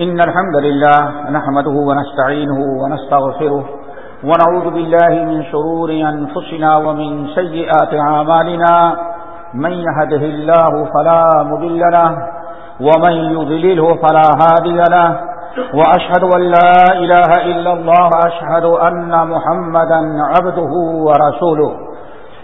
إن الحمد لله نحمده ونستعينه ونستغفره ونعوذ بالله من شرور أنفسنا ومن سيئات عمالنا من يهده الله فلا مذل له ومن يذلله فلا هادي له وأشهد أن لا إله إلا الله أشهد أن محمدا عبده ورسوله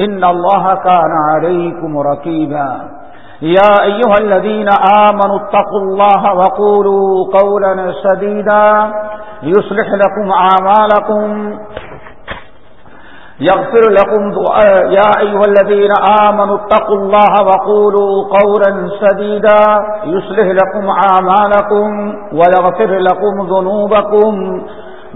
إن الله كان عليكم ركيبا يا أيها الذين آمنوا اتقوا الله وقولوا قولا سديدا. يصلح لكم عمالكم يغفر لكم يا أيها الذين آمنوا اتقوا الله وقولوا قولا سديدا. يصلح لكم عمالكم ويغفر لكم ذنوبكم.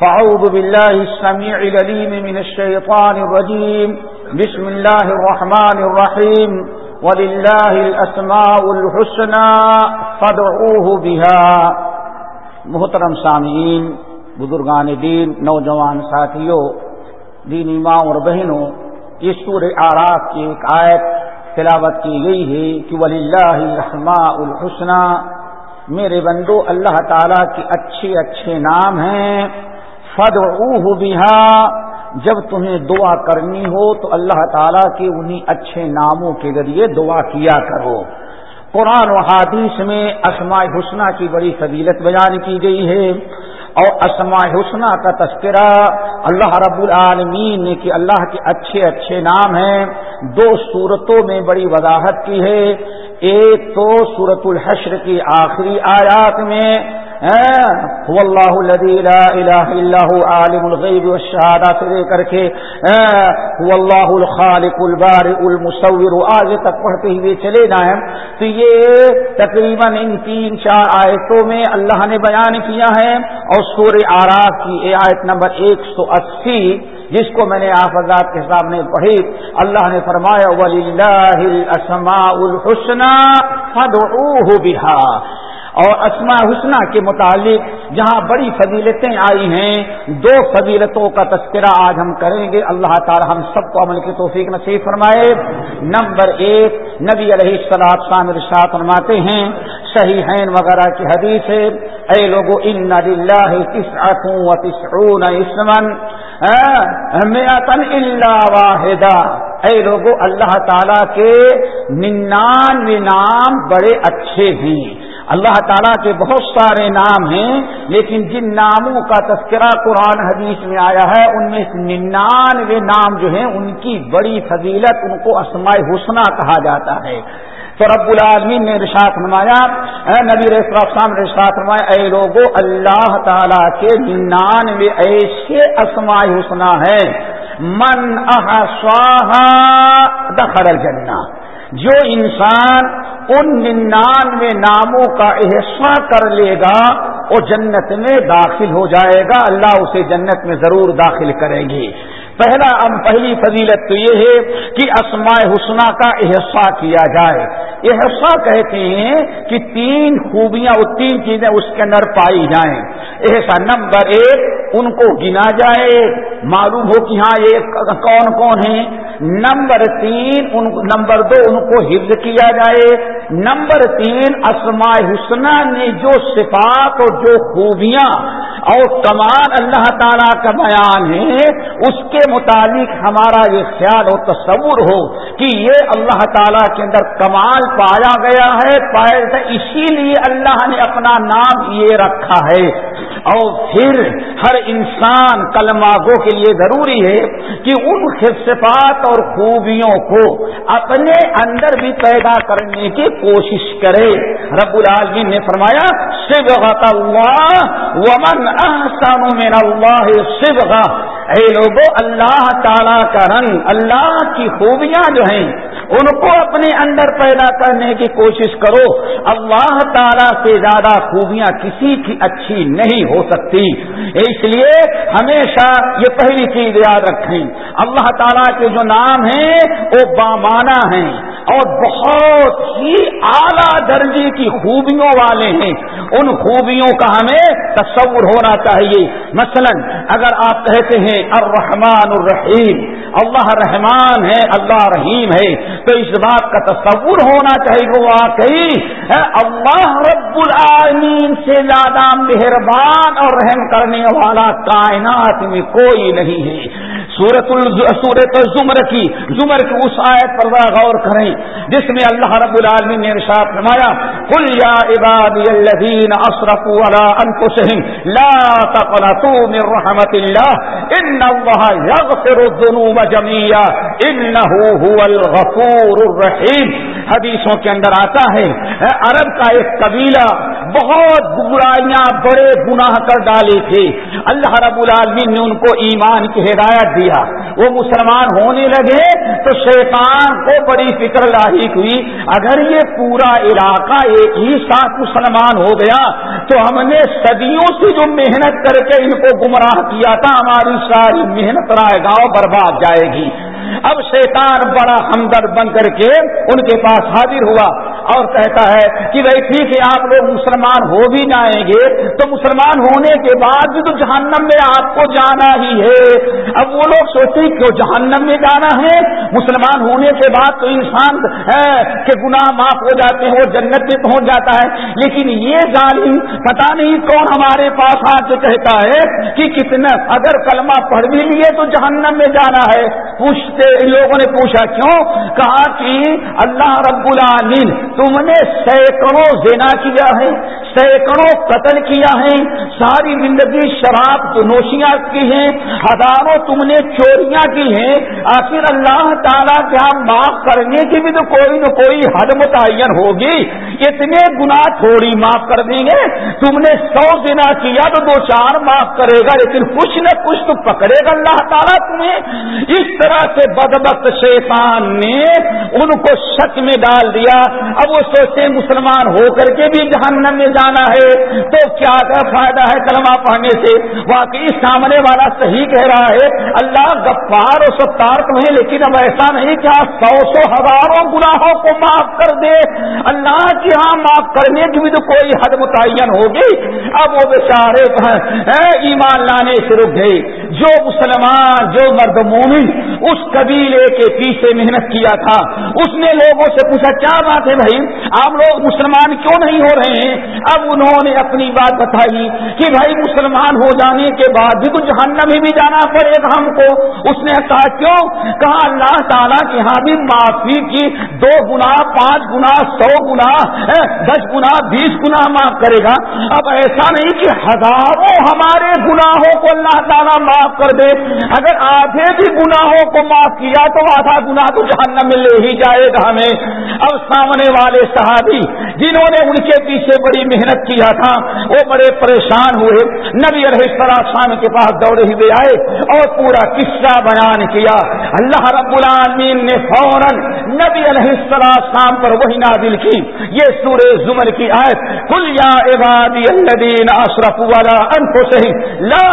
فأعوذ بالله السميع لليم من الشيطان الرجيم بسم الله الرحمن الرحيم ولله الأسماء الحسنى فادعوه بها محترم سامعین، بزرگان دین، نوجوان ساتھیوں، دینی ماں اور بہنوں اس سور آراف کی ایک آیت تلاوت کی گئی ہے کہ ولی اللہ الحماء الحسنہ میرے بندو، اللہ تعالیٰ کے اچھے اچھے نام ہیں۔ فد بہا جب تمہیں دعا کرنی ہو تو اللہ تعالیٰ کے انہیں اچھے ناموں کے ذریعے دعا کیا کرو۔ قرآن و حادیث میں اسماء حسنہ کی بڑی فضیلت بیان کی گئی ہے۔ اور اسماء حسنہ کا تذکرہ اللہ رب العالمین نے کہ اللہ کے اچھے اچھے نام ہیں۔ دو صورتوں میں بڑی وضاحت کی ہے۔ ایک تو صورت الحشر کی آخری آیات میں هو اللہ الذي لا الہ الا هو، عالم الغیب والشہادہ سے لے کر کے هو اللہ الخالق البارئ المصور، آج تک پڑھتے ہوئے چلے جائیں۔ تو یہ تقریباً ان تین چار آیتوں میں اللہ نے بیان کیا ہے۔ اور سورہ آراف کی آیت نمبر ایک سو اسی، جس کو میں نے آپ آزاد کے سامنے پڑھی۔ اللہ نے فرمایا ولی السماء الحسنہ فدعوه بها۔ اور اسما حسنہ کے متعلق جہاں بڑی فضیلتیں آئی ہیں، دو فضیلتوں کا تذکرہ آج ہم کریں گے۔ اللہ تعالی ہم سب کو عمل کی توفیق نصیب فرمائے۔ نمبر ایک، نبی علیہ السلاط شام ارشاد فرماتے ہیں، صحیح وغیرہ کی حدیث ہے، اے لوگو، ان اسمن اللہ واحدہ۔ اے لوگو، اللہ تعالی کے ننانوے نام بڑے اچھے ہیں۔ اللہ تعالیٰ کے بہت سارے نام ہیں، لیکن جن ناموں کا تذکرہ قرآن حدیث میں آیا ہے، ان میں ننانوے نام جو ہیں، ان کی بڑی فضیلت ان کو اسماء حسنہ کہا جاتا ہے۔ تو رب العالمین نے رشاط نمایا نبی رسام رشاط نمایا اے لوگو، اللہ تعالیٰ کے ننانوے ایسے اسماء حسنہ ہے من احسواہا دخل الجنہ۔ جو انسان ان ننانوے ناموں کا احسا کر لے گا، وہ جنت میں داخل ہو جائے گا۔ اللہ اسے جنت میں ضرور داخل کرے گی پہلا ام پہلی فضیلت تو یہ ہے کہ اسماء حسنہ کا احسا کیا جائے۔ احسا کہتے ہیں کہ تین خوبیاں اور تین چیزیں اس کے اندر پائی جائیں۔ ایسا نمبر ایک، ان کو گنا جائے۔ معلوم ہو کہ ہاں یہ کون کون ہیں؟ نمبر تین ان نمبر دو ان کو حفظ کیا جائے۔ نمبر تین، اسماء حسنہ نے جو صفات اور جو خوبیاں اور کمال اللہ تعالیٰ کا بیان ہے، اس کے متعلق ہمارا یہ خیال اور تصور ہو کہ یہ اللہ تعالیٰ کے اندر کمال پایا گیا ہے، پایا اسی لیے اللہ نے اپنا نام یہ رکھا ہے۔ اور پھر ہر انسان کلماگوں کے لیے ضروری ہے کہ ان خصفات اور خوبیوں کو اپنے اندر بھی پیدا کرنے کی کوشش کرے۔ رب العالمین نے فرمایا شیو اللہ ومن احسن من اللہ شیو اے لوگوں اللہ تعالی کا رنگ، اللہ کی خوبیاں جو ہیں، ان کو اپنے اندر پیدا کرنے کی کوشش کرو۔ اللہ تعالیٰ سے زیادہ خوبیاں کسی کی اچھی نہیں ہو سکتی۔ اس لیے ہمیشہ یہ پہلی چیز یاد رکھیں۔ اللہ تعالیٰ کے جو نام ہیں، وہ بامانہ ہیں اور بہت ہی اعلی درجے کی خوبیوں والے ہیں؟ ان خوبیوں کا ہمیں تصور ہونا چاہیے۔ مثلا اگر آپ کہتے ہیں، الرحمن الرحیم، اللہ رحمان ہے، اللہ رحیم ہے، تو اس بات کا تصور ہونا چاہیے وہ واقعی اللہ رب العالمین سے زیادہ مہربان اور رحم کرنے والا کائنات میں کوئی نہیں ہے۔ سورت سورت زمر کی زمر کی اس آیت پر غور کریں۔ جس میں اللہ رب العالمین نے ارشاد فرمایا، قل یا عبادی الذین اسرفوا على انفسهم لا تقنطوا من رحمت اللہ ان اللہ یغفر الذنوب جميعا انه هو الغفور الرحیم حدیثوں کے اندر آتا ہے عرب کا ایک قبیلہ بہت برائیاں بڑے گناہ کر ڈالے تھے۔ اللہ رب العالمین نے ان کو ایمان کی ہدایت دی۔ دیا۔ وہ مسلمان ہونے لگے تو شیطان کو بڑی فکر لاحق ہوئی۔ اگر یہ پورا علاقہ ایک ہی ساتھ مسلمان ہو گیا تو ہم نے صدیوں سے جو محنت کر کے ان کو گمراہ کیا تھا، ہماری ساری محنت رائے گاؤں برباد جائے گی۔ اب شیطان بڑا ہمدرد بن کر کے ان کے پاس حاضر ہوا۔ اور کہتا ہے کہ بھائی ٹھیک ہے، آپ لوگ مسلمان ہو بھی جائیں گے، تو مسلمان ہونے کے بعد بھی تو جہنم میں آپ کو جانا ہی ہے۔ اب وہ لوگ سوچتے کہ جہنم میں جانا ہے؟ مسلمان ہونے کے بعد تو انسان کے گناہ معاف ہو جاتے ہیں وہ جنت میں پہنچ جاتا ہے۔ لیکن یہ ظالم پتا نہیں کون ہمارے پاس آ کے کہتا ہے کہ کتنا، اگر کلمہ پڑھ بھی لیے تو جہنم میں جانا ہے۔ پوچھتے لوگوں نے پوچھا کیوں؟ کہا کہ اللہ رب العالمین تم نے سینکڑوں زینا کیا ہے، سینکڑوں قتل کیا ہے، ساری زندگی شراب نوشیاں کی ہیں، ہزاروں تم نے چوریاں کی ہیں، آخر اللہ تعالیٰ کیا ہاں معاف کرنے کی بھی تو کوئی نہ کوئی حد متعین ہوگی۔ اتنے گنا تھوڑی معاف کر دیں گے۔ تم نے سو دنا کیا تو دو چار معاف کرے گا، لیکن کچھ نہ کچھ تو پکڑے گا اللہ تعالیٰ تمہیں۔ اس طرح سے بدبخت شیطان نے ان کو شک میں ڈال دیا۔ اب وہ سوچتے مسلمان ہو کر کے بھی جہنم میں جانا ہے، تو کیا کیا فائدہ ہے کلمہ پڑھنے سے؟ واقعی سامنے والا صحیح کہہ رہا ہے، اللہ گفار و ستار تمہیں، لیکن اب ایسا نہیں کیا سو سو ہزاروں گناہوں کو معاف کر دے۔ اللہ کی ہاں معاف کرنے کی بھی تو کوئی حد متعین ہوگی۔ اب وہ بیچارے ایمان لانے سے رک گئے۔ جو مسلمان، جو مرد مومن، اس قبیلے کے پیچھے محنت کیا تھا۔ اس نے لوگوں سے پوچھا، کیا بات ہے بھائی؟ آپ لوگ مسلمان کیوں نہیں ہو رہے ہیں؟ اب انہوں نے اپنی بات بتائی کہ بھائی مسلمان ہو جانے کے بعد بھی تو جہنم ہی بھی جانا پڑے گا ہم کو۔ اس نے کہا، کیوں؟ کہا، اللہ تعالیٰ کے یہاں بھی معافی کی، دو گنا، پانچ گنا، سو گنا دس گنا، بیس گنا معاف کرے گا۔ اب ایسا نہیں کہ ہزاروں ہمارے گناہوں کو اللہ تعالیٰ معاف کر دے۔ اگر آدھے بھی گناہوں کو معاف کیا تو آدھا گنا تو جہنم میں لے ہی جائے گا ہمیں۔ اب سامنے والا والے صحابی جنہوں نے ان کے پیچھے بڑی محنت کیا تھا، وہ بڑے پریشان ہوئے۔ نبی علیہ السلام کے پاس دوڑے ہوئے آئے اور پورا قصہ بیان کیا۔ اللہ رب العالمین نے فوراً نبی علیہ السلام پر وہی نادل کی۔ یہ سورہ زمر کی آیت کل یا عبادی الذین اشرفوا علی انفسهم لا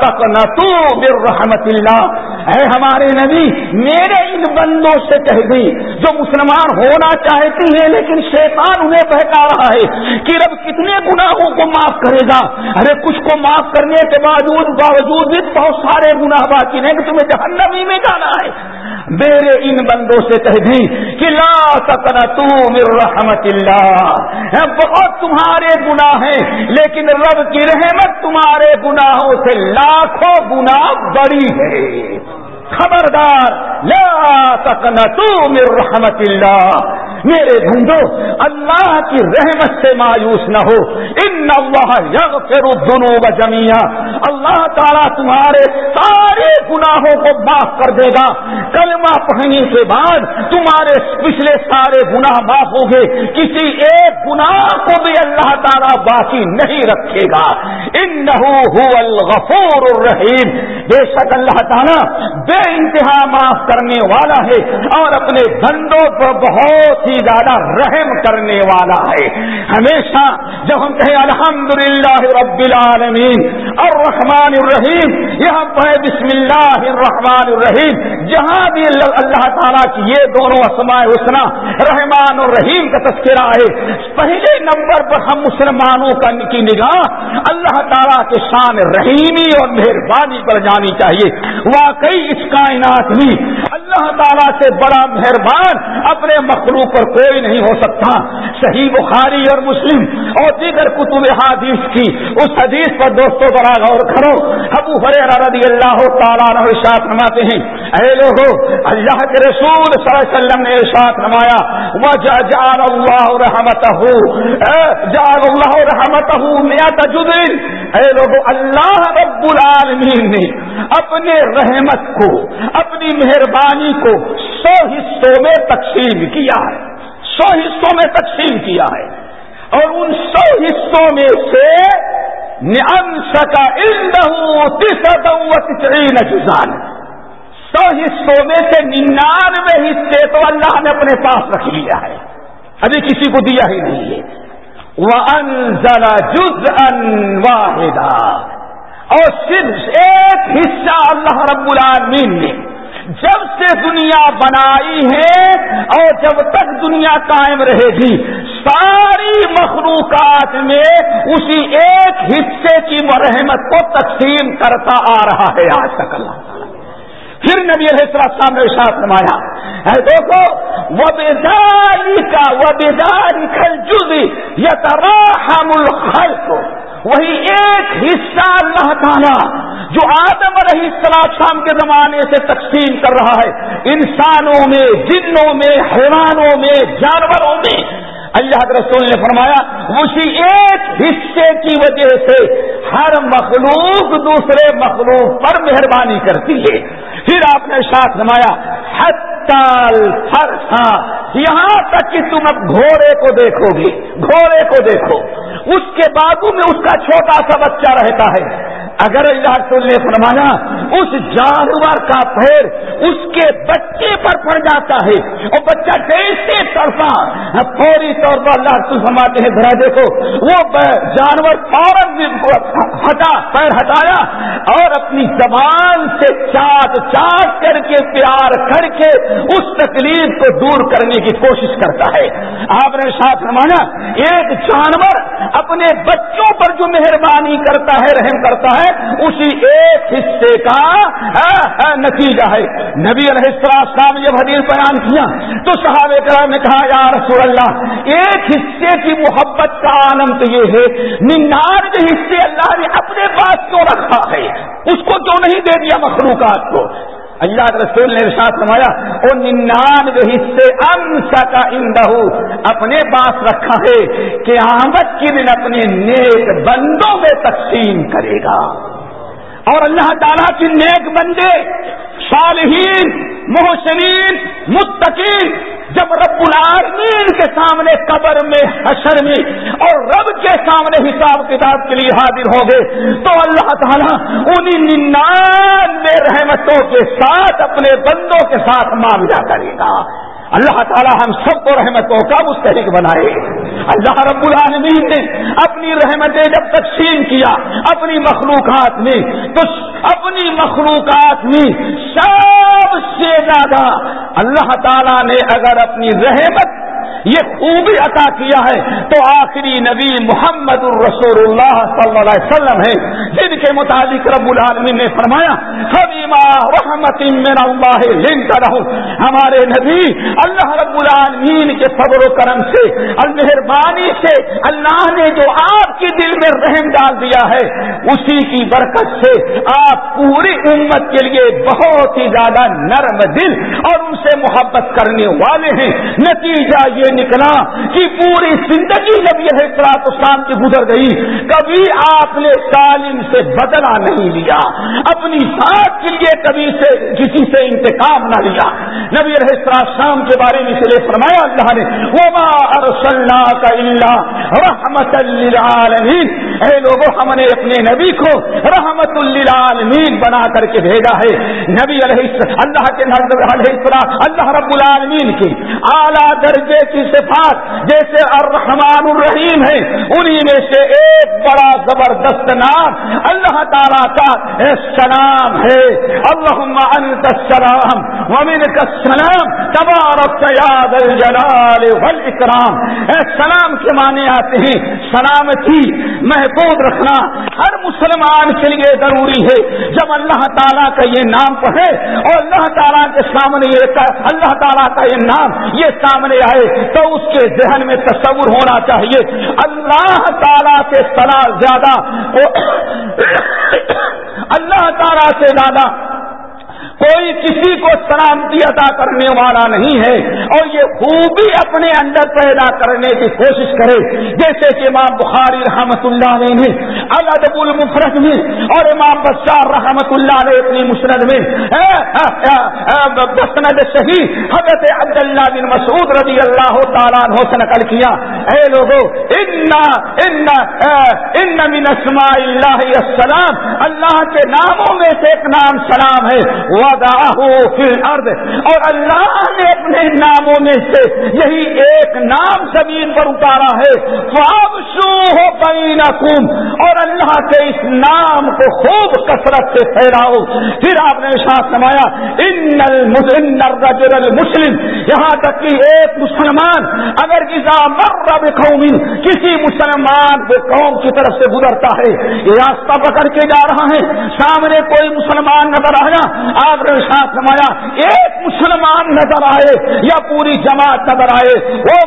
تقنطوا من رحمت اللہ۔ اے ہمارے نبی، میرے ان بندوں سے کہہ دی، جو مسلمان ہونا چاہتی ہیں لیکن شیطان انہیں بہتا رہا ہے کہ رب کتنے گناہوں کو معاف کرے گا۔ ارے، کچھ کو معاف کرنے کے باوجود باوجود بھی بہت سارے گناہ باقی نہیں کہ تمہیں جہنمی میں جانا ہے۔ میرے ان بندوں سے کہہ دی کہ لا تو رحمت اللہ۔ بہت تمہارے گناہ ہیں، لیکن رب کی رحمت تمہارے گناہوں سے لاکھوں گنا بڑی ہے۔ خبردار، لا تقنطوا من رحمت اللہ۔ میرے بندو، اللہ کی رحمت سے مایوس نہ ہو۔ ان اللہ یغفر الذنوب جميعا اللہ تعالیٰ تمہارے سارے گناہوں کو معاف کر دے گا۔ کلمہ پڑھنے کے بعد تمہارے پچھلے سارے گناہ معاف ہوں گے۔ کسی ایک گناہ کو بھی اللہ تعالیٰ باقی نہیں رکھے گا۔ انه هو الغفور الرحیم۔ بے شک اللہ تعالیٰ بے انتہا معاف کرنے والا ہے اور اپنے بندوں پر بہت ہی زیادہ رحم کرنے والا ہے۔ ہمیشہ جب ہم کہیں الحمد للہ رب العالمین الرحمن الرحیم یہاں پڑھے بسم اللہ الرحمن الرحیم جہاں بھی اللہ تعالیٰ کی یہ دونوں اسماء حسنا رحمان اور رحیم کا تذکرہ ہے۔ پہلے نمبر پر ہم مسلمانوں کا کی نگاہ اللہ تعالیٰ کے شان رحیمی اور مہربانی پر جانی چاہیے۔ واقعی اس کائنات میں اللہ تعالیٰ سے بڑا مہربان اپنے مخلوق پر کوئی نہیں ہو سکتا۔ صحیح بخاری اور مسلم۔ اور دیگر کتب حادیث کی۔ اس حدیث پر دوستوں بڑا غور کرو۔ ابو رضی اللہ تعالیٰ ارشاد نماتے ہیں، اے لوگو، اللہ کے رسول صلی اللہ علیہ وسلم نے ارشاد نمایا وہ جال اللہ رحمت جال اللہ رحمت اے لوگو، اللہ رب العالمین نے اپنے رحمت کو، اپنی مہربانی کو سو حصوں میں تقسیم کیا ہے۔ سو حصوں میں تقسیم کیا ہے۔ اور ان سو حصوں میں سے جزان سو حصوں میں سے ننانوے حصے تو اللہ نے اپنے پاس رکھ لیا ہے۔ ابھی کسی کو دیا ہی نہیں ہے۔ وہ انزلہ جز ان واحدہ اور صرف ایک حصہ اللہ رب العالمین نے جب سے دنیا بنائی ہے اور جب تک دنیا قائم رہے گی، ساری مخلوقات میں اسی ایک حصے کی مرحمت کو تقسیم کرتا آ رہا ہے آج تک اللہ تعالیٰ۔ پھر نبی السلام نے ساتھ نمایا ہے دیکھو وہ بیداری کا وہ بیداری کل جزی یا تراہم الخلق۔ وہی ایک حصہ اللہ تعالیٰ جو آدم علیہ السلام شام کے زمانے سے تقسیم کر رہا ہے۔ انسانوں میں، جنوں میں، حیوانوں میں، جانوروں میں۔ اللہ کے رسول نے فرمایا، اسی ایک حصے کی وجہ سے ہر مخلوق دوسرے مخلوق پر مہربانی کرتی ہے۔ پھر آپ نے ساتھ نمایا یہاں تک کہ تم اب گھوڑے کو دیکھو گے گھوڑے کو دیکھو۔ اس کے بازو میں اس کا چھوٹا سا بچہ رہتا ہے۔ اگر اللہ رسول نے فرمایا، اس جانور کا پیر اس کے بچے پر پڑ جاتا ہے اور بچہ جیسے طرفہ فوری طور پر اللہ رسول فرماتے ہیں ذرا دیکھو، وہ جانور فوراً ہٹا پیر ہٹایا اور اپنی زبان سے چاٹ چاٹ کر کے، پیار کر کے اس تکلیف کو دور کرنے کی کوشش کرتا ہے۔ آپ نے ساتھ فرمایا، ایک جانور اپنے بچوں پر جو مہربانی کرتا ہے، رحم کرتا ہے اسی ایک حصے کا ہاں، ہاں، نتیجہ ہے۔ نبی علیہ السلام نے جب حدیث بیان کیا۔ تو صحابہ کرام نے کہا، یا رسول اللہ، ایک حصے کی محبت کا آنند یہ ہے ننانوے حصے اللہ نے اپنے پاس کیوں رکھا ہے؟ اس کو کیوں نہیں دے دیا مخلوقات کو؟ اللہ کے رسول نے ارشاد فرمایا وہ ننانوے حصے امسا کا اندہ اپنے پاس رکھا ہے کہ کے کی دن اپنے نیک بندوں میں تقسیم کرے گا۔ اور اللہ تعالیٰ کی نیک بندے، صالحین، محسنین، متقین جب رب العالمین کے سامنے قبر میں حشر میں اور رب کے سامنے حساب کتاب کے لیے حاضر ہو گئے تو اللہ تعالیٰ انہیں ننانوے رحمتوں کے ساتھ اپنے بندوں کے ساتھ معاملہ کرے گا۔ اللہ تعالیٰ ہم سب کو رحمتوں کا مستحق بنائے۔ اللہ رب العالمین نے اپنی رحمتیں جب تقسیم کیا، اپنی مخلوقات میں، تو اپنی مخلوقات میں سب سے زیادہ اللہ تعالیٰ نے اگر اپنی رحمت یہ خوبی عطا کیا ہے۔ تو آخری نبی محمد الرسول اللہ صلی اللہ علیہ وسلم ہے جن کے مطابق رب العالمین نے فرمایا رحمت رہو ہمارے نبی اللہ رب العالمین کے صبر و کرم سے مہربانی سے، اللہ نے جو آپ کے دل میں رحم ڈال دیا ہے، اسی کی برکت سے آپ پوری امت کے لیے بہت ہی زیادہ نرم دل اور ان سے محبت کرنے والے ہیں۔ نتیجہ یہ نکلا کہ پوری زندگی جب یہ اطلاع اسلام کی گزر گئی۔ کبھی آپ نے تعلیم سے بدلا نہیں لیا۔ اپنی ساتھ کے لیے کبھی سے کسی سے انتقام نہ لیا۔ نبی شام کے بارے میں اس لیے فرمایا اللہ نے، وما ارسلنا کا اللہ رحمت للعالمین اے لوگوں ہم نے اپنے نبی کو رحمت للعالمین بنا کر کے بھیجا ہے۔ نبی علیہ اللہ کے علیہ اللہ رب العالمین کی اعلیٰ درجے کی صفات جیسے الرحمن الرحیم ہے انہی میں سے ایک بڑا زبردست نام اللہ تعالیٰ کا سلام ہے۔ اللہ انت السلام ومن کا سلام تبارک یاد الجلال والاکرام۔ اے سلام کے معنی آتے ہیں، سلامتی، محفوظ رکھنا ہر مسلمان کے لیے ضروری ہے۔ جب اللہ تعالیٰ کا یہ نام پڑھے اور اللہ تعالیٰ کے سامنے یہ اللہ تعالیٰ کا یہ نام یہ سامنے آئے، تو اس کے ذہن میں تصور ہونا چاہیے۔ اللہ تعالیٰ سے سلا زیادہ اللہ تعالیٰ سے زیادہ کوئی کسی کو سلامتی عطا کرنے والا نہیں ہے اور یہ خوبی اپنے اندر پیدا کرنے کی کوشش کرے، جیسے کہ امام بخاری رحمت اللہ علیہ نے الدب المفرت میں، اور امام بشار رحمت اللہ نے اپنی مسرت میں مسند صحیح حضرت عبداللہ بن مسعود رضی اللہ تعالیٰ عنہ سے نقل کیا، اے لوگو ان ان من اسماء اللہ السلام، اللہ کے ناموں میں سے ایک نام سلام ہے وہ الارض اور اللہ نے اپنے ناموں میں سے یہی ایک نام زمین پر اتارا ہے۔ اور اللہ کے اس نام کو خوب کثرت سے پھیلاؤ۔ پھر آپ نے ساتھ سمایا ان الرجل المسلم۔ یہاں تک کہ ایک مسلمان اگر مر قومی کسی مسلمان کو قوم کی طرف سے گزرتا ہے، یہ راستہ پکڑ کے جا رہا ہے۔ سامنے کوئی مسلمان نظر آیا آپ ساتھ سمایا ایک مسلمان نظر آئے یا پوری جماعت نظر آئے، وہ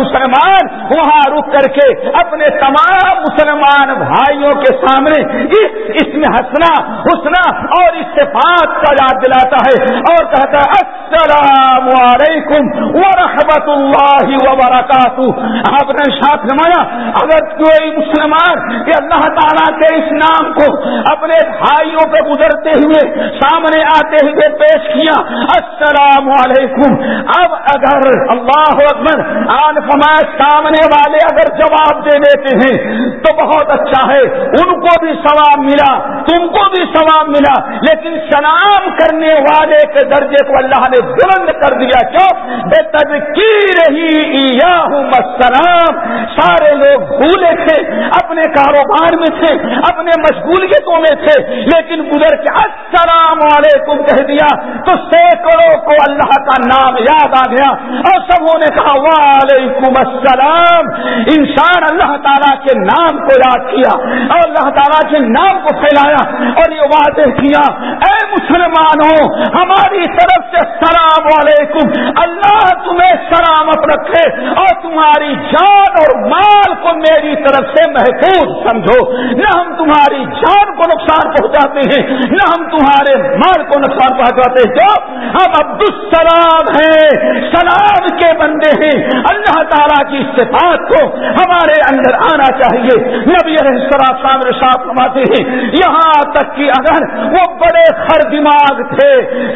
مسلمان، وہاں رک کر کے اپنے تمام مسلمان بھائیوں کے سامنے اس اس میں ہنسنا حسنا اور استفاد کا یاد دلاتا ہے اور کہتا ہے، السلام علیکم ورحمۃ اللہ وبرکاتہ۔ آپ نے ساتھ نمایا، اگر کوئی مسلمان کہ اللہ تعالیٰ کے اس نام کو اپنے بھائیوں پہ گزرتے ہوئے سامنے آتے ہوئے پیش کیا، السلام علیکم۔ اب اگر اللہ اکبر آن فمائے سامنے والے اگر جواب دے دیتے ہیں، تو بہت اچھا ہے۔ ان کو بھی ثواب ملا، تم کو بھی ثواب ملا۔ لیکن سلام کرنے والے کے درجے کو اللہ نے بلند کر دیا۔ کیوں؟ بے کی رہی السلام۔ سارے لوگ بھولے تھے۔ اپنے کاروبار میں تھے، اپنے مشغولیتوں میں تھے، لیکن گزر کے السلام علیکم کہہ دیا، تو سینکڑوں کو اللہ کا نام یاد آ گیا اور سبوں نے کہا، وعلیکم السلام، انسان اللہ تعالیٰ کے نام کو یاد کیا اور اللہ تعالیٰ کے نام کو پھیلایا اور یہ واضح کیا۔ اے مسلمانوں، ہماری طرف سے السلام علیکم، اللہ تمہیں سلامت رکھے اور تمہاری جان اور مال کو میری طرف سے محفوظ سمجھو، نہ ہم تمہاری جان کو نقصان پہنچاتے ہیں، نہ ہم تمہارے مال کو نقصان پہنچاتے جو ہم عبد السلام ہیں، سلام کے بندے ہیں۔ اللہ تعالیٰ کی صفات کو ہمارے اندر آنا چاہیے۔ نبی صاحب فرماتے ہیں، یہاں تک کہ اگر وہ بڑے خر دماغ تھے،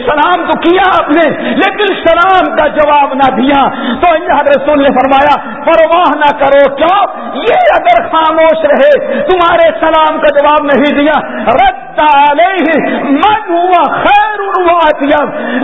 سلام تو کیا آپ نے، لیکن سلام کا جواب نہ دیا۔ تو اللہ رسول نے فرمایا، پرواہ نہ کرو کیوں یہ اگر خاموش رہے، تمہارے سلام کا جواب نہیں دیا۔ رد من ہوا خیر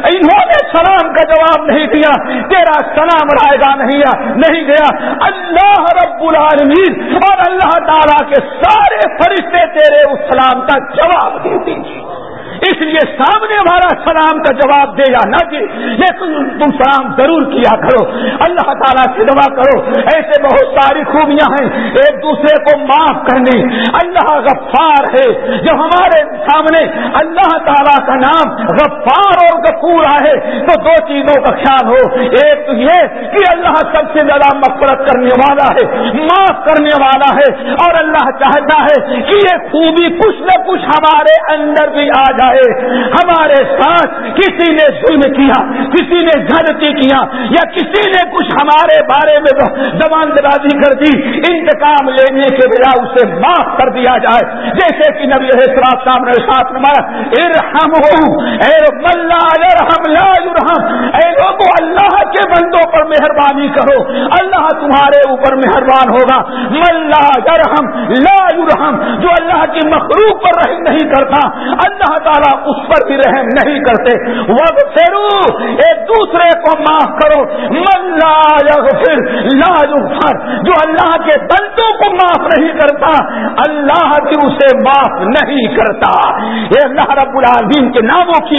انہوں نے سلام کا جواب نہیں دیا۔ تیرا سلام رائے گا نہیں نہیں گیا۔ اللہ رب العالمین اور اللہ تعالیٰ کے سارے فرشتے تیرے اس سلام کا جواب دے دیجیے اس لیے سامنے والا سلام کا جواب دے یا نہ دے لیکن تم سلام ضرور کیا کرو۔ اللہ تعالیٰ سے دعا کرو۔ ایسے بہت ساری خوبیاں ہیں، ایک دوسرے کو معاف کرنے۔ اللہ غفار ہے۔ جو ہمارے سامنے اللہ تعالیٰ کا نام غفار اور غفور آئے، تو دو چیزوں کا خیال ہو۔ ایک تو یہ کہ اللہ سب سے زیادہ مفرت کرنے والا ہے، معاف کرنے والا ہے۔ اور اللہ چاہتا ہے کہ یہ خوبی کچھ نہ کچھ ہمارے اندر بھی آ جائے۔ جائے ہمارے ساتھ کسی نے ظلم کیا، کسی نے غلطی کیا، یا کسی نے کچھ ہمارے بارے میں زبان درازی کر دی، انتقام لینے کے بجائے اسے معاف کر دیا جائے۔ جیسے کہ نبی سراب سامنے ساتھ نمایا ارحم اے ملا ارحم لا یرحم۔ اے لوگوں اللہ کے بندوں پر مہربانی کرو، اللہ تمہارے اوپر مہربان ہوگا۔ ملا یرحم، لا یرحم، جو اللہ کی مخلوق پر رحم نہیں کرتا، اللہ تعالیٰ تعالیٰ اس پر بھی رحم نہیں کرتے۔ وقت پھرو ایک دوسرے کو معاف کرو۔ ملا یغفر، لا یغفر، جو اللہ کے بندوں کو معاف نہیں کرتا، اللہ بھی اسے معاف نہیں کرتا۔ یہ اللہ رب العالمین کے ناموں کی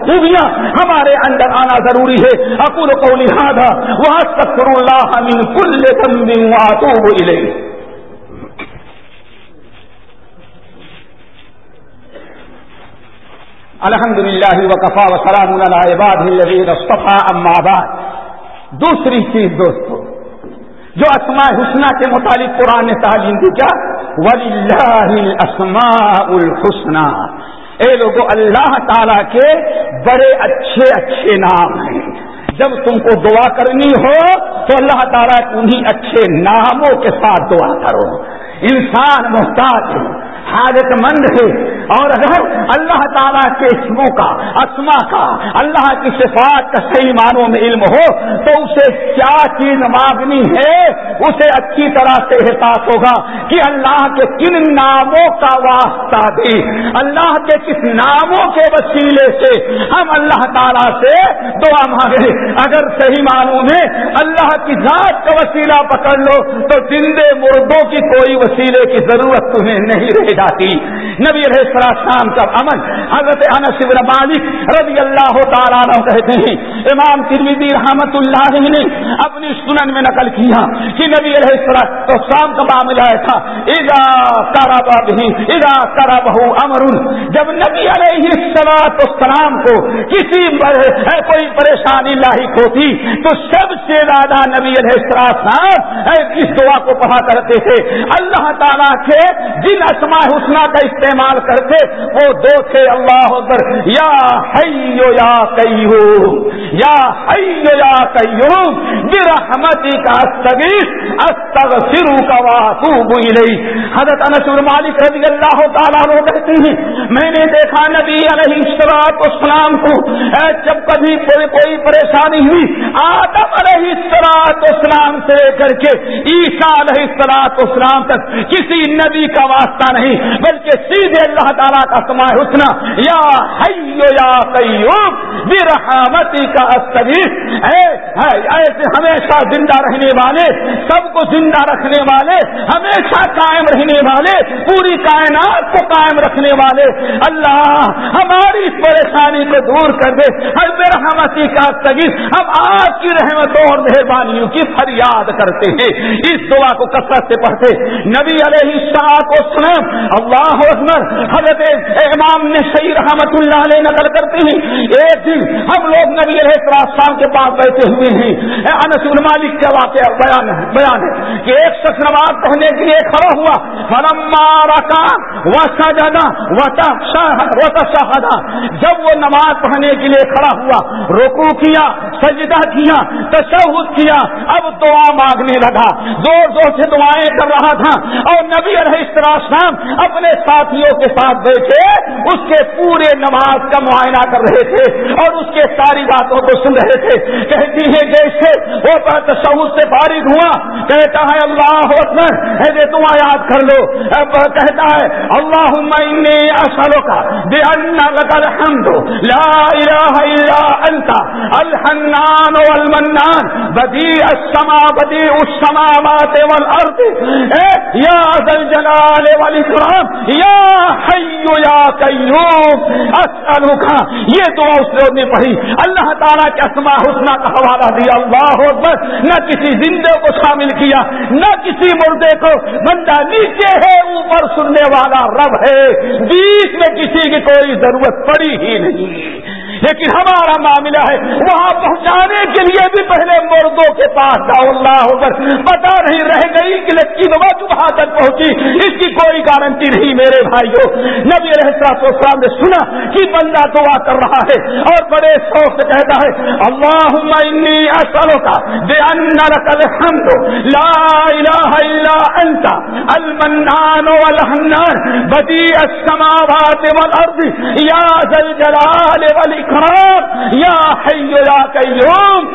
خوبیاں ہمارے اندر آنا ضروری ہے۔ اکول کو لہٰذا وہ سکر اللہ من کل ذنب واتوب الیہ۔ الحمد للہ وقفا وسلام اما بعد۔ دوسری چیز دوستو، جو اسماء حسنہ کے متعلق قرآن نے تعلیم دی کیا؟ ولی اسماء الحسنہ اے لوگوں اللہ تعالی کے بڑے اچھے اچھے نام ہیں۔ جب تم کو دعا کرنی ہو، تو اللہ تعالیٰ انہیں اچھے ناموں کے ساتھ دعا کرو۔ انسان محتاج ہے، حاجت مند ہے اور اگر اللہ تعالیٰ کے اسموں کا اسما کا، اللہ کی صفات کا صحیح معنوں میں علم ہو، تو اسے کیا چیز مانگنی ہے؟ اسے اچھی طرح سے احساس ہوگا کہ اللہ کے کن ناموں کا واسطہ دے اللہ کے کس ناموں کے وسیلے سے ہم اللہ تعالیٰ سے دعا مانگے اگر صحیح معنوں میں اللہ کی ذات کا وسیلہ پکڑ لو، تو زندے مردوں کی کوئی وسیلے کی ضرورت تمہیں نہیں رہ جاتی۔ نبی علیہ السلام کا عمل حضرت انس بن مالک رضی اللہ تعالیٰ عنہ کہتے ہیں، امام ترمیدی رحمت اللہ نے اپنی سنن میں نقل کیا کہ نبی علیہ السلام کا معاملہ تھا، اذا کرب بھی اذا کرب امر۔ جب نبی علیہ السلام کو کسی کوئی پریشانی لاحق ہوتی، تو سب سے زیادہ نبی علیہ السلام اس دعا کو پڑھا کرتے تھے؟ اللہ تعالیٰ کے جن اسماء حسنا کا استعمال کر کرتے وہ دو تھے، اللہ اکبر۔ یا حیو یا قیوم، یا حیو یا قیوم برحمتی کا استغیث استغفرو کا واتوب الی حضرت انس بن مالک رضی اللہ تعالیٰ عنہ کہتے ہیں، میں نے دیکھا نبی علیہ الصلوۃ والسلام کو۔ جب کبھی کوئی کوئی پریشانی ہوئی، آدم علیہ الصلوۃ والسلام سے لے کر کے عیسیٰ علیہ الصلوۃ والسلام تک، کسی نبی کا واسطہ نہیں، بلکہ سیدھے اللہ تعالیٰ کا سما حسنا یا حیو یا قیوم برحمتی کا ایسے ہمیشہ زندہ رہنے والے، سب کو زندہ رکھنے والے، ہمیشہ قائم رہنے والے، پوری کائنات کو قائم رکھنے والے۔ اللہ، ہماری اس پریشانی کو دور کر دے۔ ہر برحمتی کا استغیث۔ ہم آپ کی رحمتوں اور مہربانیوں کی فریاد کرتے ہیں۔ اس دعا کو کثرت سے پڑھتے۔ نبی علیہ شاہ کو سلام اللہ اکبر حضرت امام نے صحیح رحمت اللہ علیہ نقل کرتے ہیں۔ ایک دن ہم لوگ نبی علیہ السلام کے پاس بیٹھے ہوئے ہیں۔ انس بن مالک کا واقعہ بیان ہے؟ بیان ہے کہ ایک شخص نماز پڑھنے کے لیے کھڑا ہوا، فلما رکا و سجدا و تشہدا جب وہ نماز پڑھنے کے لیے کھڑا ہوا، رکوع کیا، سجدہ کیا، تشہد کیا، اب دعا مانگنے لگا۔ زور زور سے دعائیں کر رہا تھا۔ اور نبی علیہ السلام اپنے ساتھیوں کے ساتھ ساتھ بیٹھے، اس کے پورے نماز کا معائنہ کر رہے تھے اور اس کے ساری باتوں کو سن رہے تھے۔ کہتی ہے جیسے وہ تصور سے فارغ ہوا۔ کہتا ہے، اللہ اکبر ایسے تم یاد کر لو۔ کہتا ہے اللہ اصلوں کا بے الحمد۔ لا الہ الا انت، الحنان والمنان۔ بدی السما بدی السماوات والارض۔ یا ذل جلال والاکرام، یا حی حیو یا قیوم؟ اسألوکا، یہ دعا اس نے پڑھی۔ اللہ تعالیٰ کے اسماء حسنہ کا حوالہ دیا۔ اللہ اکبر، نہ کسی زندے کو شامل کیا، نہ کسی مردے کو۔ بندہ نیچے ہے، اوپر سننے والا رب ہے۔ بیچ میں کسی کی کوئی ضرورت پڑی ہی نہیں۔ لیکن ہمارا معاملہ ہے، وہاں پہنچانے کے لیے بھی پہلے مردوں کے پاس جاؤ۔ اللہ ہو کر پتا نہیں رہ گئی کہ لکی بابا وہاں تک پہنچی۔ اس کوئی گارنٹی نہیں میرے بھائیوں۔ نبی رہا نے سنا کہ بندہ دعا کر رہا ہے اور بڑے شوق سے کہتا ہے اللہ اصلوں کا بے ان لا الہ الا انت، المنان والحنان، بدیع السماوات والارض، یا ذل جلال والاکرام، یا حی یا قیوم۔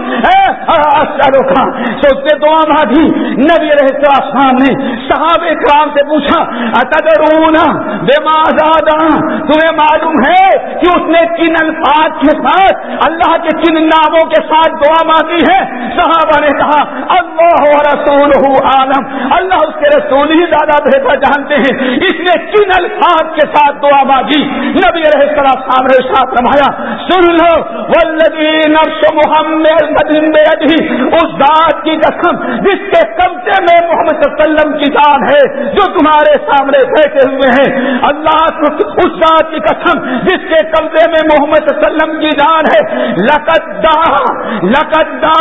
اصلوں کا سوچتے دعا مانگی نبی رہے السلام نے صحابہ کرام سے پوچھا اتدرون؟ بما زادا تمہیں معلوم ہے کہ اس نے کن الفاظ کے ساتھ اللہ کے کن ناموں کے ساتھ دعا مانگی ہے؟ صحابہ نے کہا، اللہ رسول عالم۔ اللہ اس کے رسول ہی زیادہ بہتر جانتے ہیں۔ اس نے کن الفاظ کے ساتھ دعا مانگی۔ نبی رہے سلام سامنے ساتھ رمایا سن لو ولدی نفس محمد اس ذات کی قسم جس کے قبضے میں محمد صلی اللہ علیہ وسلم کی جان ہے، جو تمہارے سامنے بیٹھے ہوئے ہیں۔ اللہ اس ذات کی قسم، جس کے قبضے میں محمد صلی اللہ علیہ وسلم کی جان ہے۔ لقدا لقدا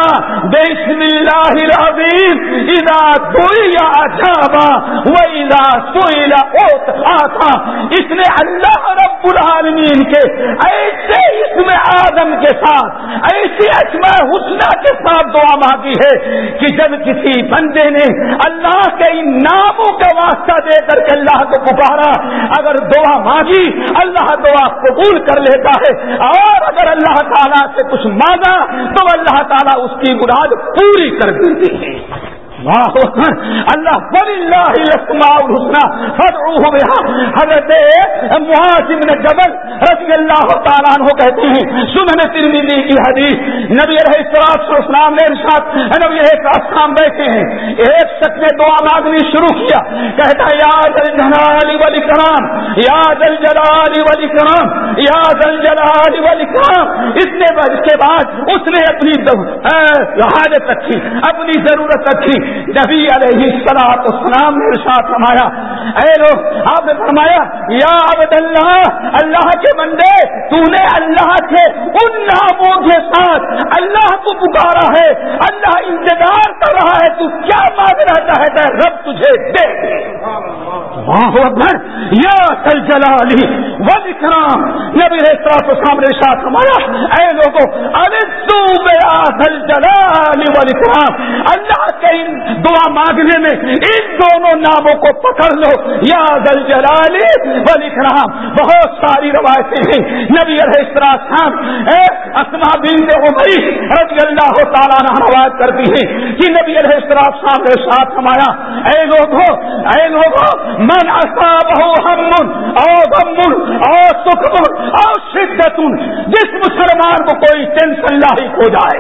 بسم اللہ العظیم۔ اذا دعیا اجابا و اذا سئل اوت اس نے اللہ رب العالمین کے ایسے اسم آدم کے ساتھ ایسی اسماء حسنہ کے ساتھ دعا مانگی ہے کہ جب کسی بندے نے اللہ کے ان ناموں کا واسطہ دے کر کے اللہ کو پکارا، اگر دعا مانگی، اللہ دعا قبول کر لیتا ہے۔ اور اگر اللہ تعالیٰ سے کچھ مانگا، تو اللہ تعالیٰ اس کی مراد پوری کر دیتی ہے اللہ حضرت جبل رضی اللہ تعالیٰ عنہ کہتے ہیں، سنن ترمیدی کی حدیث، نبی اسلام نے ارشاد نبی اسلام بیٹھے ہیں، ایک شخص نے دعا مانگنی شروع کیا، کہتا ہے، یا دل جلالی ولی کرام یا دل جلالی ولی کرام یا دل جلالی ولی کرام اس نے اس کے بعد اس نے اپنی حاجت رکھی، اپنی ضرورت رکھی نبی علیہ السلام اسلام نے ارشاد فرمایا اے لوگ، آپ نے فرمایا، یا عبد اللہ اللہ کے بندے تو نے اللہ کے ان ناموں کے ساتھ اللہ کو پکارا ہے، اللہ انتظار کر رہا ہے، تو کیا مانگنا چاہتا ہے رب تجھے دے یا کل جلالی وہ کرام نبی رہا سامنے ساتھ ہمارا اے لوگوں ارے تو بے جلالی وہ اللہ کے ان دعا مانگنے میں ان دونوں ناموں کو پکڑ لو یا دل جلالی ولی بہت ساری روایتیں ہیں۔ نبی السلام اسما بن عمری رضی اللہ تعالیٰ نے روایت کرتی ہے کہ نبی علیہ السلام کے ساتھ ہمارا اے لوگوں اے لوگوں من اصاب ہو ہم، او غم، او سکھ او شدت، جس مسلمان کو کوئی ٹینشن لاحق ہو جائے،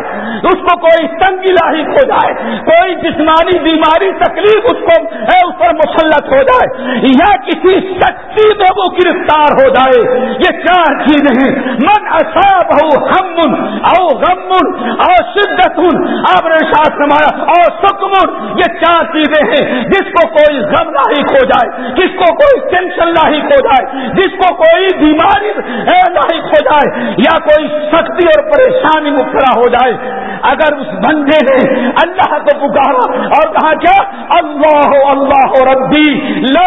اس کو کوئی تنگی لاحق ہو جائے، کوئی جسمانی بیماری تکلیف اس کو ہے اس پر مسلط ہو جائے۔ یا کسی شکتی میں وہ گرفتار ہو جائے، یہ چار چیزیں ہیں من اصاب ہو ہم او غم او شدت آپ نے ساتھ نمایا اور سکمن۔ یہ چار چیزیں ہیں جس کو کوئی غم لاحق ہو جائے، جس کو کوئی ٹینشن لاحق ہو جائے، جس کو کوئی بیماری لاحق ہو جائے، یا کوئی سختی اور پریشانی مبتلا ہو جائے۔ اگر اس بندے نے اللہ کو پکارا اور کہا کیا؟ اللہ اللہ ربی لا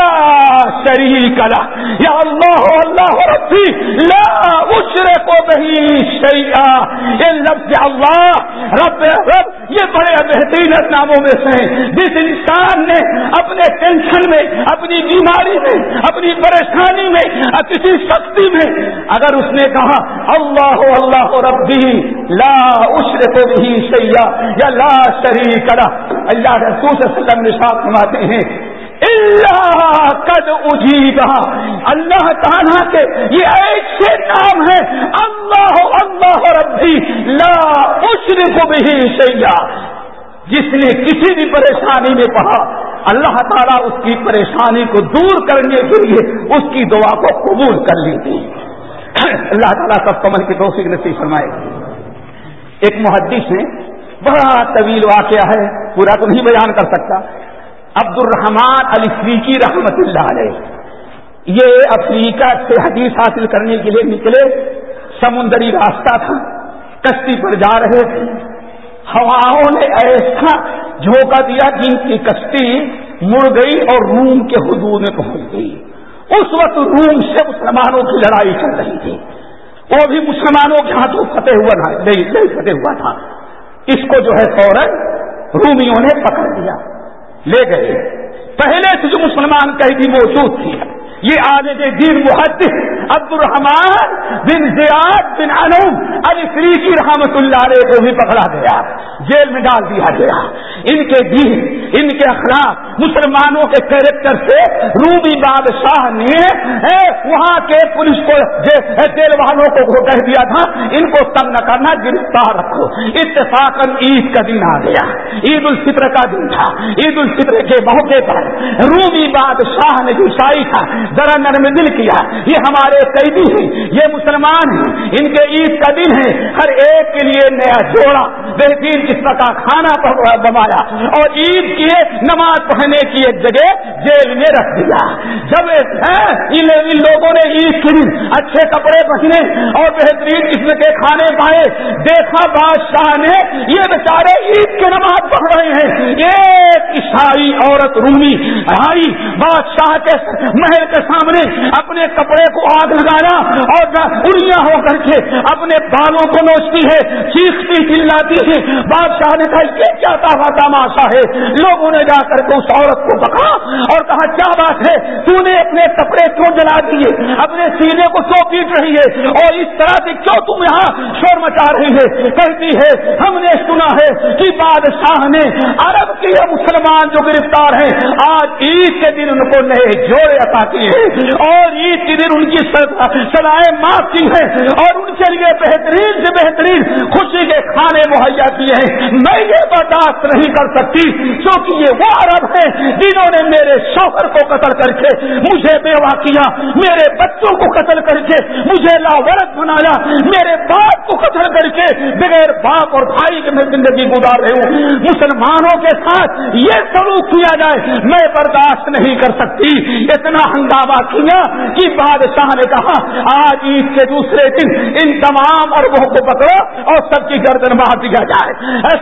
شریک لا یا اللہ اللہ ربی لا اشرے کو نہیں شیا یہ لفظ اللہ رب رب، یہ بڑے بہترین ناموں میں سے جس انسان نے اپنے ٹینشن میں، اپنی بیماری میں، اپنی پریشانی میں، کسی سختی میں، اگر اس نے کہا، اللہ اللہ ربی، لا اشرے کو بھی سیاح یا لا شریک کرا اللہ رسول صلی اللہ علیہ وسلم نشاط فرماتے ہیں اللہ قد اجیبا اللہ تعالیٰ کے یہ ایسے نام ہیں اللہ اللہ ربی لا اشرف بھی سیاح جس نے کسی بھی پریشانی میں پڑھا، اللہ تعالیٰ اس کی پریشانی کو دور کرنے کے لیے اس کی دعا کو قبول کر لیتی۔ اللہ تعالیٰ سب کمل کی توفیق نصیب فرمائے۔ ایک محدث نے، بڑا طویل واقعہ ہے، پورا تو نہیں بیان کر سکتا۔ عبد الرحمان علی فریقی رحمت اللہ علیہ۔ یہ افریقہ سے حدیث حاصل کرنے کے لیے نکلے، سمندری راستہ تھا، کشتی پر جا رہے تھے۔ ہواؤں نے ایسا جھونکا دیا، جن کی کشتی مڑ گئی اور روم کے حدود میں پہنچ گئی۔ اس وقت روم سے مسلمانوں کی لڑائی چل رہی تھی۔ وہ بھی مسلمانوں کے ہاتھوں فتح ہوا نہیں فتح ہوا تھا۔ اس کو جو ہے فوراً رومیوں نے پکڑ دیا لے گئے۔ پہلے سے جو مسلمان قیدی موجود تھی یہ عالم دین محدث عبد الرحمان بن زیاد بن انوم علی فریقی رحمت اللہ علیہ کو بھی پکڑا گیا، جیل میں ڈال دیا گیا۔ ان کے دین، ان کے اخلاق مسلمانوں کے کیریکٹر سے روبی بادشاہ نے وہاں کے پولیس کو جیل والوں کو کہہ دیا تھا، ان کو تنگ نہ کرنا، گرفتار رکھو۔ اتفاق عید کا دن آ گیا۔ عید الفطر کا دن تھا۔ عید الفطر کے موقع پر روبی بادشاہ نے جو شاہی تھا، ذرا نرم دل کیا، یہ ہمارے قیدی ہیں، یہ مسلمان ہیں، ان کے عید کا دن ہے، ہر ایک کے لیے نیا جوڑا، بہترین قسم کا کھانا بنایا اور عید کی نماز پڑھنے کی ایک جگہ جیل میں رکھ دیا۔ جب ان لوگوں نے عید کے دن اچھے کپڑے پہنے اور بہترین قسم کے کھانے پائے۔ دیکھا بادشاہ نے، یہ بیچارے عید کی نماز پڑھ رہے ہیں۔ ایک عیسائی عورت رومی آئی بادشاہ کے محل کے سامنے اپنے کپڑے کو آگ لگایا اور اڑیاں ہو کر کے اپنے بالوں کو نوچتی ہے، چیختی، چلاتی ہے۔ بادشاہ نے کہا، یہ کیا تماشا ہے؟ لوگوں نے جا کر کے اس عورت کو پکڑا اور کہا، کیا بات ہے؟ تو نے اپنے کپڑے کیوں جلا دیے؟ اپنے سینے کو کیوں پیٹ رہی ہے؟ اور اس طرح سے کیوں تم یہاں شور مچا رہی ہے؟ کہتی ہے، ہم نے سنا ہے کہ بادشاہ نے عرب کے مسلمان جو گرفتار ہیں، آج عید کے دن ان کو نئے جوڑے عطا کیے اور عید کی دن ان کی سلائیں معاف کی ہیں اور ان کے لیے بہترین سے بہترین خوشی کے کھانے مہیا کیے ہیں۔ میں یہ برداشت نہیں کر سکتی کیونکہ یہ وہ عرب ہیں جنہوں نے میرے شوہر کو قتل کر کے، مجھے بیوہ کیا میرے بچوں کو قتل کر کے، مجھے لاورت بنایا، میرے باپ کو قتل کر کے بغیر باپ اور بھائی کے میں زندگی گزار رہی ہوں۔ مسلمانوں کے ساتھ یہ سلوک کیا جائے، میں برداشت نہیں کر سکتی۔ اتنا ہنگامہ کیا کہ بادشاہ نے کہا، آج عید کے دوسرے دن ان تمام اربوں کو پکڑو اور سب کی گردن مار دیا جائے۔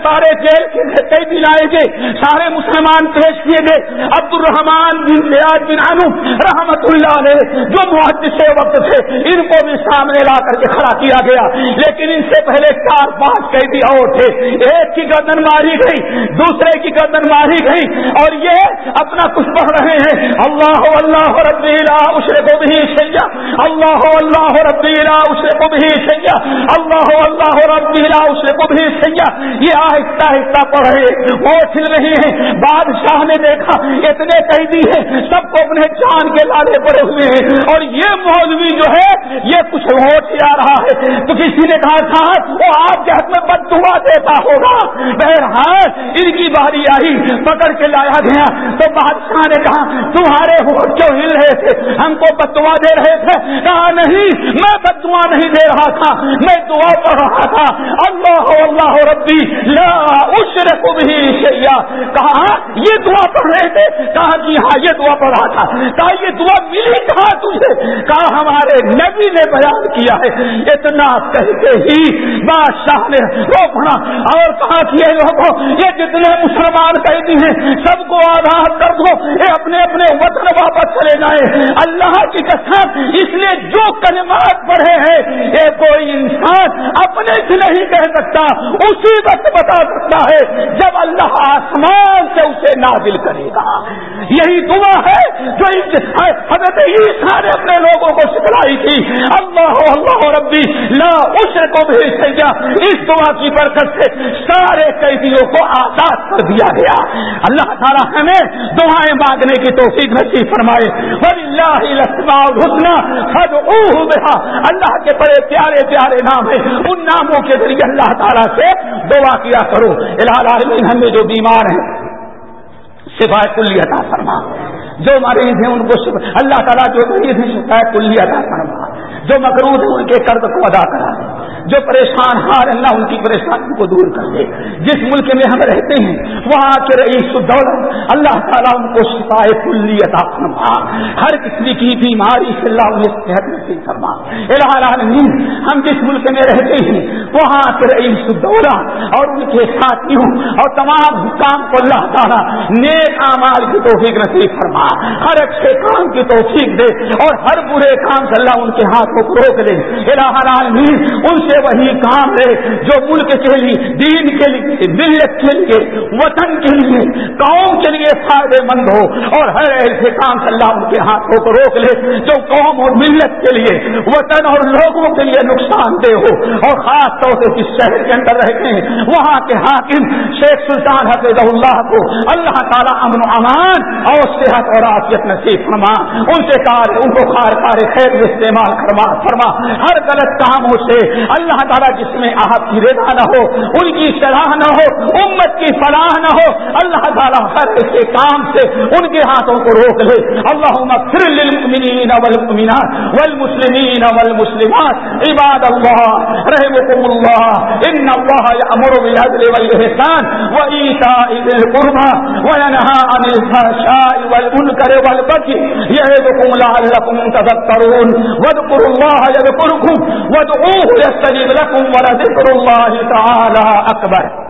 سارے جیل کے قیدی لائے گئے، سارے مسلمان پیش کیے گئے۔ عبد الرحمان بن ریاض بن انو رحمت اللہ نے جو محدث وقت تھے ان کو بھی سامنے لا کر کے کھڑا کیا گیا۔ لیکن ان سے پہلے چار پانچ قیدی اور تھے۔ ایک کی گردن ماری گئی، دوسرے کی گردن ماری گئی۔ اور یہ اپنا کچھ پڑھ رہے ہیں۔ اللہ اللہ ربی لا اشرک به شيئا الله الله ربي لا اشرك به شيئا الله الله ربي لا اشرك به شيئا یہ آہستہ آہستہ پڑھ رہے وہ چل رہے ہیں۔ بادشاہ نے دیکھا، اتنے قیدی ہیں۔ سب کو اپنے جان کے لالے پڑے ہوئے ہیں۔ اور یہ مولوی جو ہے، یہ کچھ ہوٹ آ رہا ہے۔ تو کسی نے کہا تھا وہ آپ کے حق میں بد دعا دیتا ہوگا۔ بہرحال، ان کی باری آئی، پکڑ کے لایا گیا۔ تو بادشاہ نے کہا، تمہارے ہوٹ کیوں ہل رہے تھے، ہم کو بدوا دے رہے تھے۔ کہا نہیں، میں بدوا نہیں دے رہا تھا، میں دعا پڑھ رہا تھا۔ اللہ اللہ ربی، لا اشرک بھی شیا کہا ہاں، یہ دعا پڑھ رہے تھے۔ کہا جی ہاں یہ دعا پڑھ رہا تھا۔ کہا، یہ دعا ملی کہا تجھے؟ کہا، ہمارے نبی نے بیان کیا ہے۔ اتنا کہتے ہی بادشاہ نے رو پڑا اور کہا کہ یہ لوگوں یہ جتنے مسلمان قیدی ہیں، سب کو آزاد کر دو۔ یہ اپنے اپنے وطن واپس چلے جائیں۔ اللہ کی قسم اس لیے جو کلمات پڑھے ہیں، یہ کوئی انسان اپنے سے نہیں کہہ سکتا، اسی وقت بتا سکتا ہے جب اللہ آسمان سے اسے نازل کرے گا۔ یہی دعا ہے جو حضرت عیسیٰ نے اپنے لوگوں کو سکھلائی تھی۔ اللہ اللہ ربی، لا اسر کو بھی سیا اس دعا کی برکت سے سارے قیدیوں کو آزاد کر دیا گیا۔ اللہ تعالیٰ ہمیں دعائیں مانگنے کی توفیق نصیب فرمائے۔ اللہ کے بڑے پیارے پیارے نام ہیں۔ ان ناموں کے ذریعے اللہ تعالیٰ سے دعا کیا کرو۔ العالمین، ہم جو بیمار ہیں شفا کلی عطا فرما۔ جو مریض ہیں ان کو اللہ تعالیٰ جو مریض ہیں شفا کلی عطا فرما۔ جو مقروض ہیں ان کے قرض کو ادا کرا۔ جو پریشان ہار اللہ ان کی پریشانی کو دور کر دے۔ جس ملک میں ہم رہتے ہیں، وہاں کے رئیس الدولت اللہ تعالیٰ ان کو شفا کلی عطا فرما۔ ہر قسم کی بیماری سے اللہ انہیں صحت نصیب فرما۔ العالمین، ہم جس ملک میں رہتے ہیں، وہاں کے رئیس الدولت اور ان کے ساتھیوں اور تمام حکام کو اللہ تعالیٰ نیک اعمال کی توفیق نصیب فرما۔ ہر اچھے کام کی توفیق دے اور ہر برے کام سے اللہ ان کے ہاتھوں کو روک دے۔ العالمین، ان سے وہی کام لے جو ملک کے لیے، دین کے لیے، ملت کے لیے، وطن کے لیے، قوم کے لیے فائدے مند ہو۔ اور ہر ایسے کام سے اللہ ان کے ہاتھوں کو روک لے جو قوم اور ملت کے لیے، وطن اور لوگوں کے لیے نقصان دہ ہو۔ اور خاص طور سے جس شہر کے اندر رہتے ہیں وہاں کے حاکم شیخ سلطان حفیظ اللہ کو اللہ تعالیٰ امن و امان اور صحت اور آفیت نصیب فرما۔ ان سے کار، ان کو خار کار خیر استعمال فرما فرما۔ ہر غلط کاموں سے اللہ اللہ تعالیٰ جس میں آپ کی رضا نہ ہو، ان کی صلاح نہ ہو، امت کی فلاح نہ ہو، اللہ تعالیٰ ہر ایسے کام سے ان کے ہاتھوں کو روک لے۔ اللہ للمؤمنین والمؤمنات والمسلمین والمسلمات۔ عباد اللہ رحمكم اللہ، ان اللہ یامر بالعدل والاحسان وایتاء ذی القربى وینهى عن الفحشاء والمنکر والبغي یعظکم لعلکم تذکرون۔ واذکروا اللہ یذکرکم، وادعوه يستجب لكم ولذكر الله تعالى اکبر